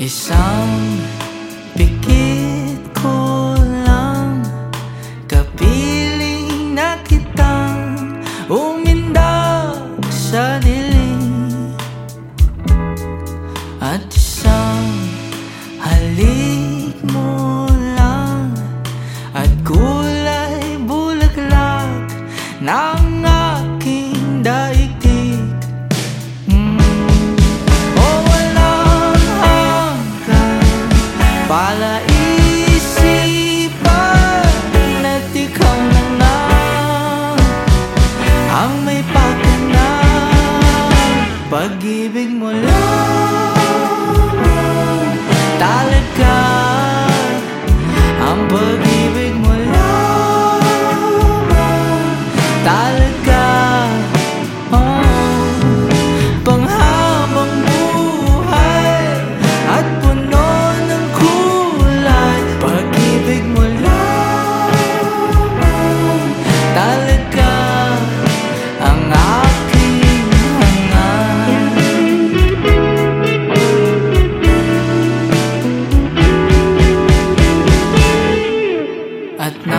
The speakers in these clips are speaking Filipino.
Isang picky.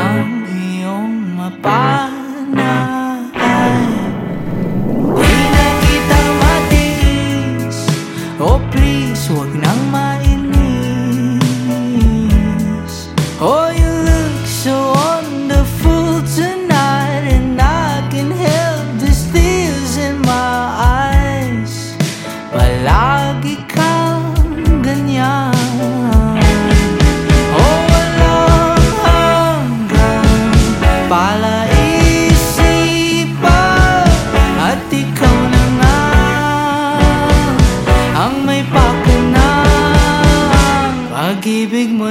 ang iyong mapahal Oh, please, huwag nang mainis. Oh, pag-ibig mo